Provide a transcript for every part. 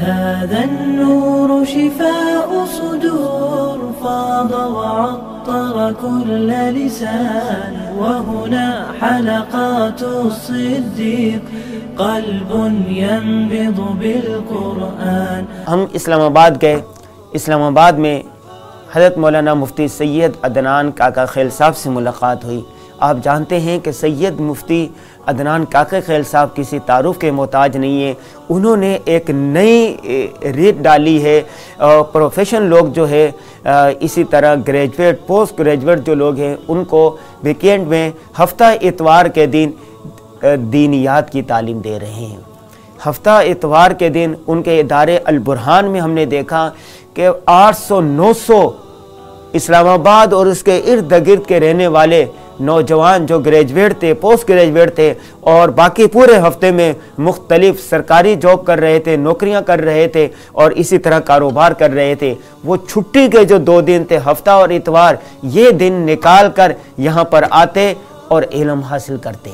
هذا النور شفاء صدور، فاض وعطر كل لسان. وهنا حلقات الصديق، قلب ينبض بالقرآن. ہم اسلام آباد گئے۔ اسلام آباد میں حضرت مولانا مفتی سید عدنان کاکا خیل صاحب سے ملاقات ہوئی۔ آپ جانتے ہیں کہ سید مفتی عدنان کاکا خیل صاحب کسی تعارف کے محتاج نہیں ہیں۔ انہوں نے ایک نئی ریٹ ڈالی ہے۔ پروفیشن لوگ جو ہے اسی طرح گریجویٹ پوسٹ گریجویٹ جو لوگ ہیں، ان کو ویکینڈ میں ہفتہ اتوار کے دن دینیات کی تعلیم دے رہے ہیں۔ ہفتہ اتوار کے دن ان کے ادارے البرہان میں ہم نے دیکھا کہ آٹھ سو نو سو اسلام آباد اور اس کے ارد گرد کے رہنے والے نوجوان جو گریجویٹ تھے پوسٹ گریجویٹ تھے، اور باقی پورے ہفتے میں مختلف سرکاری جاب کر رہے تھے، نوکریاں کر رہے تھے، اور اسی طرح کاروبار کر رہے تھے۔ وہ چھٹی کے جو دو دن تھے، ہفتہ اور اتوار، یہ دن نکال کر یہاں پر آتے اور علم حاصل کرتے۔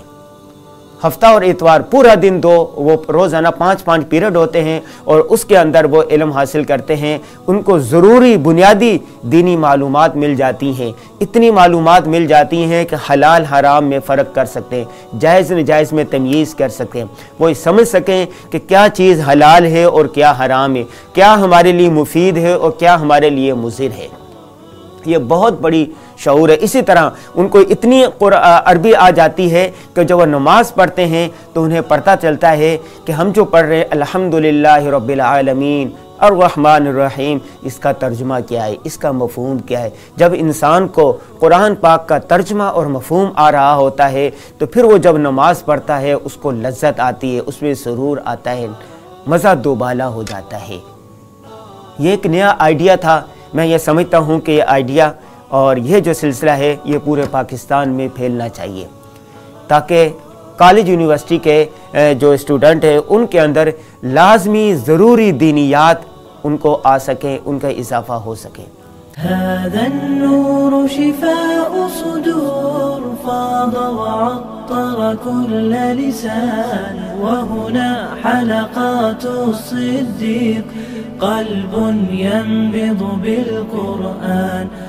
ہفتہ اور اتوار پورا دن دو، وہ روزانہ پانچ پانچ پیریڈ ہوتے ہیں اور اس کے اندر وہ علم حاصل کرتے ہیں۔ ان کو ضروری بنیادی دینی معلومات مل جاتی ہیں۔ اتنی معلومات مل جاتی ہیں کہ حلال حرام میں فرق کر سکتے ہیں جائز نجائز میں تمیز کر سکتے۔ ہیں وہ سمجھ سکیں کہ کیا چیز حلال ہے اور کیا حرام ہے۔ کیا ہمارے لیے مفید ہے اور کیا ہمارے لیے مضر ہے۔ یہ بہت بڑی شعور ہے۔ اسی طرح ان کو اتنی عربی آ جاتی ہے کہ جب وہ نماز پڑھتے ہیں تو انہیں پڑھتا چلتا ہے کہ ہم جو پڑھ رہے ہیں، الحمدللہ رب العالمین، الرحمن الرحیم، اس کا ترجمہ کیا ہے، اس کا مفہوم کیا ہے۔ جب انسان کو قرآن پاک کا ترجمہ اور مفہوم آ رہا ہوتا ہے تو پھر وہ جب نماز پڑھتا ہے، اس کو لذت آتی ہے، اس میں سرور آتا ہے، مزہ دوبالا ہو جاتا ہے۔ یہ ایک نیا آئیڈیا تھا۔ میں یہ سمجھتا ہوں کہ یہ آئیڈیا اور یہ جو سلسلہ ہے، یہ پورے پاکستان میں پھیلنا چاہیے۔ تاکہ کالج یونیورسٹی کے جو اسٹوڈنٹ ہیں، ان کے اندر لازمی ضروری دینیات ان کو آ سکیں، ان کا اضافہ ہو سکے۔ هذا النور شفاء صدور، فاض وعطر كل لسان، وهنا حلقات الصديق، قلب ينبض بالقرآن.